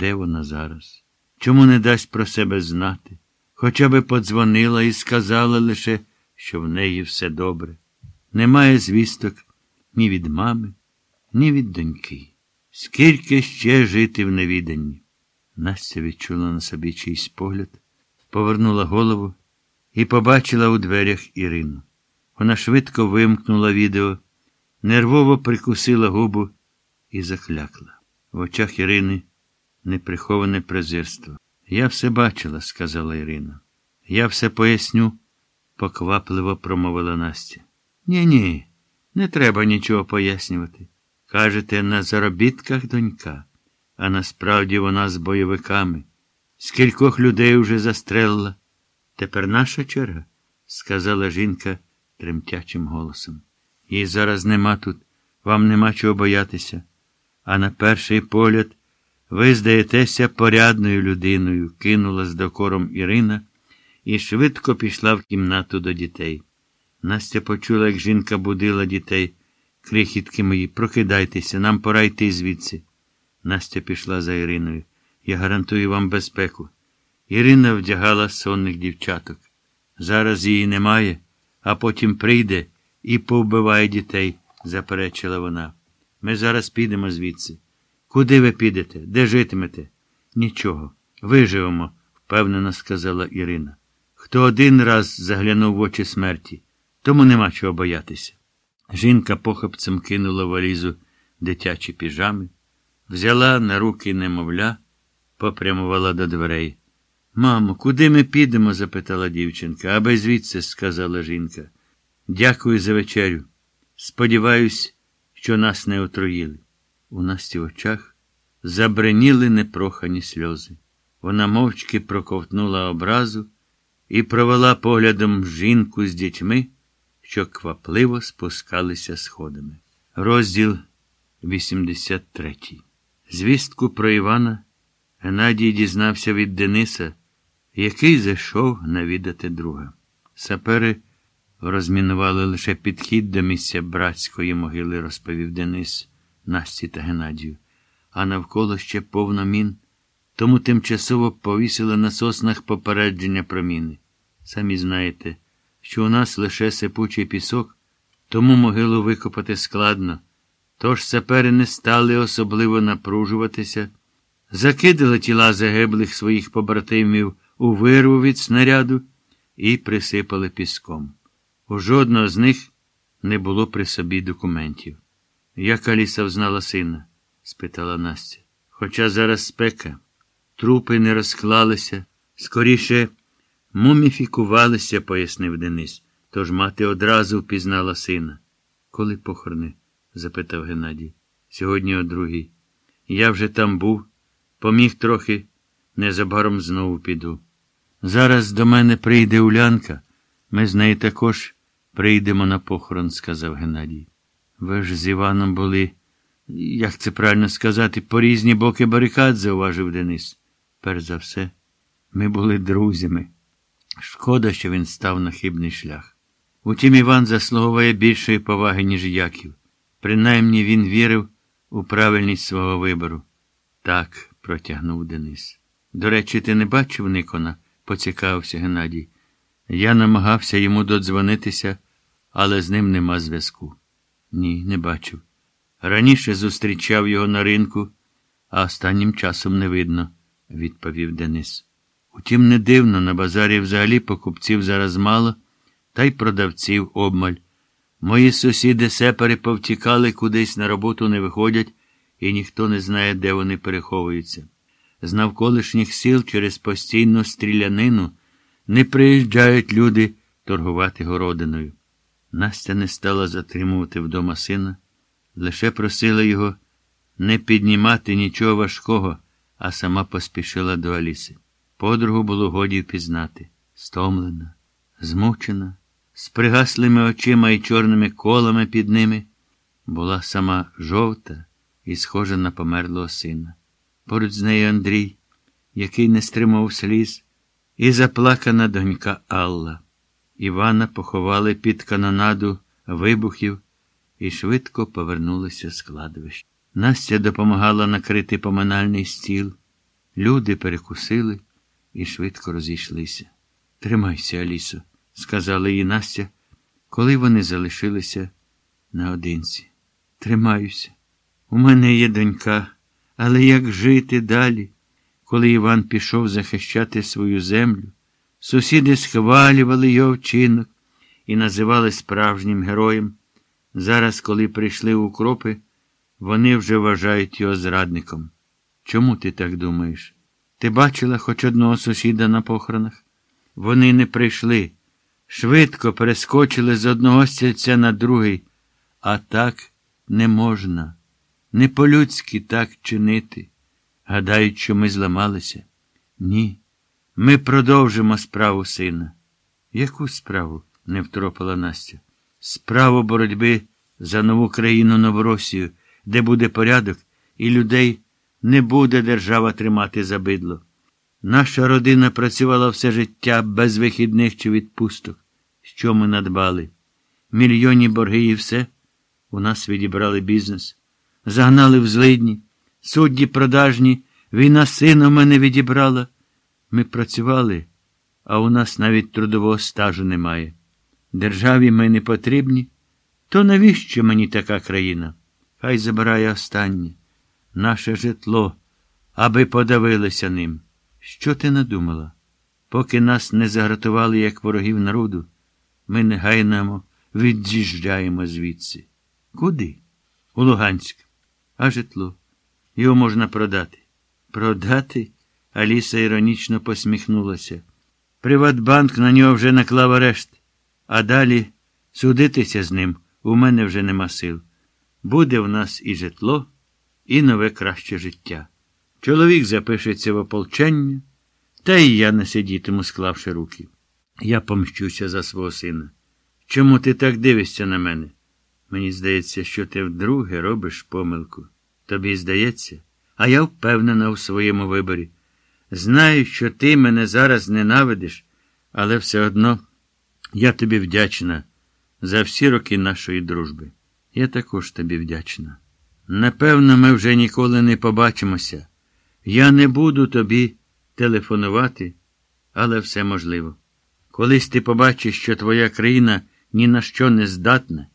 Де вона зараз? Чому не дасть про себе знати? Хоча би подзвонила і сказала лише, що в неї все добре. Немає звісток ні від мами, ні від доньки. Скільки ще жити в невіданні? Настя відчула на собі чийсь погляд, повернула голову і побачила у дверях Ірину. Вона швидко вимкнула відео, нервово прикусила губу і заклякла. В очах Ірини неприховане презирство. Я все бачила, сказала Ірина. Я все поясню, поквапливо промовила Настя. Ні, ні, не треба нічого пояснювати. Кажете, на заробітках донька, а насправді вона з бойовиками. Скількох людей уже застрелила. Тепер наша черга, сказала жінка тремтячим голосом. Її зараз нема тут, вам нема чого боятися. А на перший погляд ви здаєтеся порядною людиною, кинула з докором Ірина і швидко пішла в кімнату до дітей. Настя почула, як жінка будила дітей. Крихітки мої, прокидайтеся, нам пора йти звідси. Настя пішла за Іриною. Я гарантую вам безпеку. Ірина вдягала сонних дівчаток. Зараз її немає, а потім прийде і повбиває дітей, заперечила вона. Ми зараз підемо звідси. Куди ви підете? Де житимете? Нічого. Виживемо, впевнено сказала Ірина. Хто один раз заглянув в очі смерті, тому нема чого боятися. Жінка похопцем кинула валізу дитячі піжами, взяла на руки немовля, попрямувала до дверей. Мамо, куди ми підемо? запитала дівчинка. Аби звідси, сказала жінка. Дякую за вечерю. Сподіваюсь, що нас не отруїли. У Насті очах забреніли непрохані сльози. Вона мовчки проковтнула образу і провела поглядом жінку з дітьми, що квапливо спускалися сходами. Розділ 83 Звістку про Івана Геннадій дізнався від Дениса, який зайшов навідати друга. Сапери розмінували лише підхід до місця братської могили, розповів Денис Насті та Геннадію, а навколо ще повно мін, тому тимчасово повісили на соснах попередження про міни. Самі знаєте, що у нас лише сипучий пісок, тому могилу викопати складно. Тож сапери не стали особливо напружуватися, закидали тіла загиблих своїх побратимів у вирву від снаряду і присипали піском. У жодного з них не було при собі документів. Як Аліса взнала сина? спитала Настя. Хоча зараз спека, трупи не розклалися, скоріше муміфікувалися, пояснив Денис. Тож мати одразу впізнала сина. Коли похорони? запитав Геннадій. Сьогодні о другій. Я вже там був, поміг трохи, незабаром знову піду. Зараз до мене прийде Улянка. Ми з нею також прийдемо на похорон, сказав Геннадій. Ви ж з Іваном були, як це правильно сказати, по різні боки барикад, зауважив Денис. Перш за все, ми були друзями. Шкода, що він став на хибний шлях. Утім, Іван заслуговує більшої поваги, ніж Яків. Принаймні він вірив у правильність свого вибору. Так, протягнув Денис. До речі, ти не бачив Никона? поцікавився Геннадій. Я намагався йому додзвонитися, але з ним нема зв'язку. Ні, не бачив. Раніше зустрічав його на ринку, а останнім часом не видно, відповів Денис. Утім, не дивно, на базарі взагалі покупців зараз мало, та й продавців обмаль. Мої сусіди сепари повтікали кудись на роботу не виходять, і ніхто не знає, де вони переховуються. З навколишніх сіл через постійну стрілянину не приїжджають люди торгувати городиною. Настя не стала затримувати вдома сина, лише просила його не піднімати нічого важкого, а сама поспішила до Аліси. Подругу було годі впізнати. Стомлена, змучена, з пригаслими очима і чорними колами під ними, була сама жовта і схожа на померлого сина. Поруч з нею Андрій, який не стримав сліз, і заплакана донька Алла. Івана поховали під канонаду вибухів і швидко повернулися з кладовища. Настя допомагала накрити поминальний стіл, Люди перекусили і швидко розійшлися. Тримайся, Алісо, сказала їй Настя, коли вони залишилися наодинці. Тримаюся. У мене є донька, але як жити далі? Коли Іван пішов захищати свою землю, сусіди схвалювали його вчинок і називали справжнім героєм. Зараз, коли прийшли укропи, вони вже вважають його зрадником. Чому ти так думаєш? Ти бачила хоч одного сусіда на похоронах? Вони не прийшли, швидко перескочили з одного стільця на другий, а так не можна. Не по-людськи так чинити. Гадають, що ми зламалися. Ні. Ми продовжимо справу сина. Яку справу? не втропила Настя. Справу боротьби за нову країну Новоросію, де буде порядок, і людей не буде держава тримати за бидло. Наша родина працювала все життя без вихідних чи відпусток. Що ми надбали? Мільйонні борги і все. У нас відібрали бізнес, загнали в злидні, судді продажні, війна сина мене відібрала. Ми працювали, а у нас навіть трудового стажу немає. Державі ми не потрібні, то навіщо мені така країна? Хай забирає останнє, наше житло, аби подавилися ним. Що ти надумала? Поки нас не загратували як ворогів народу, ми негайно від'їжджаємо звідси. Куди? У Луганськ. А житло. Його можна продати. Продати? Аліса іронічно посміхнулася. Приватбанк на нього вже наклав арешт, а далі судитися з ним у мене вже нема сил. Буде в нас і житло, і нове краще життя. Чоловік запишеться в ополчення, та і я не сидітиму, склавши руки. Я помщуся за свого сина. Чому ти так дивишся на мене? Мені здається, що ти вдруге робиш помилку. Тобі здається, а я впевнена у своєму виборі. Знаю, що ти мене зараз ненавидиш, але все одно я тобі вдячна за всі роки нашої дружби. Я також тобі вдячна. Напевно, ми вже ніколи не побачимося. Я не буду тобі телефонувати, але все можливо. Колись ти побачиш, що твоя країна ні на що не здатна,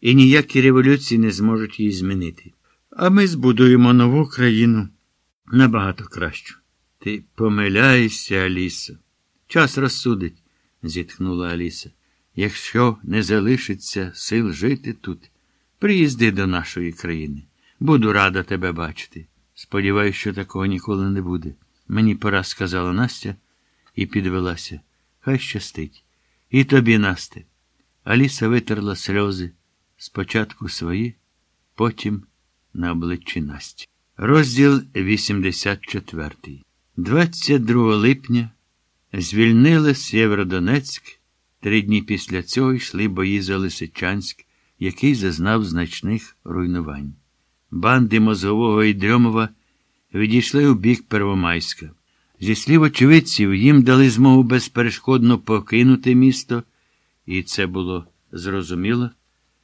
і ніякі революції не зможуть її змінити. А ми збудуємо нову країну набагато кращу. Ти помиляєшся, Алісо. Час розсудить, зітхнула Аліса. Якщо не залишиться сил жити тут, приїзди до нашої країни. Буду рада тебе бачити. Сподіваюсь, що такого ніколи не буде. Мені пора, сказала Настя і підвелася. Хай щастить. І тобі, Насте. Аліса витерла сльози спочатку свої, потім на обличчі Насті. Розділ 84. 22 липня звільнили Сєвєродонецьк. Три дні після цього йшли бої за Лисичанськ, який зазнав значних руйнувань. Банди Мозгового і Дрьомова відійшли у бік Первомайська. Зі слів очевидців, їм дали змогу безперешкодно покинути місто, і це було зрозуміло.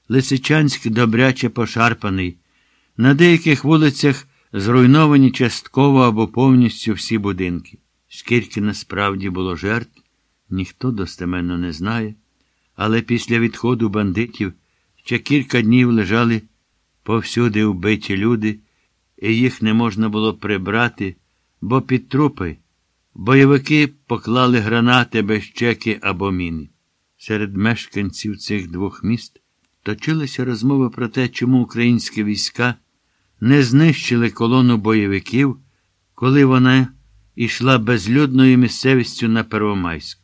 Лисичанськ добряче пошарпаний. На деяких вулицях зруйновані частково або повністю всі будинки. Скільки насправді було жертв, ніхто достеменно не знає, але після відходу бандитів ще кілька днів лежали повсюди вбиті люди, і їх не можна було прибрати, бо під трупи бойовики поклали гранати без чеки або міни. Серед мешканців цих двох міст точилися розмови про те, чому українські війська не знищили колону бойовиків, коли вона йшла безлюдною місцевістю на Первомайськ.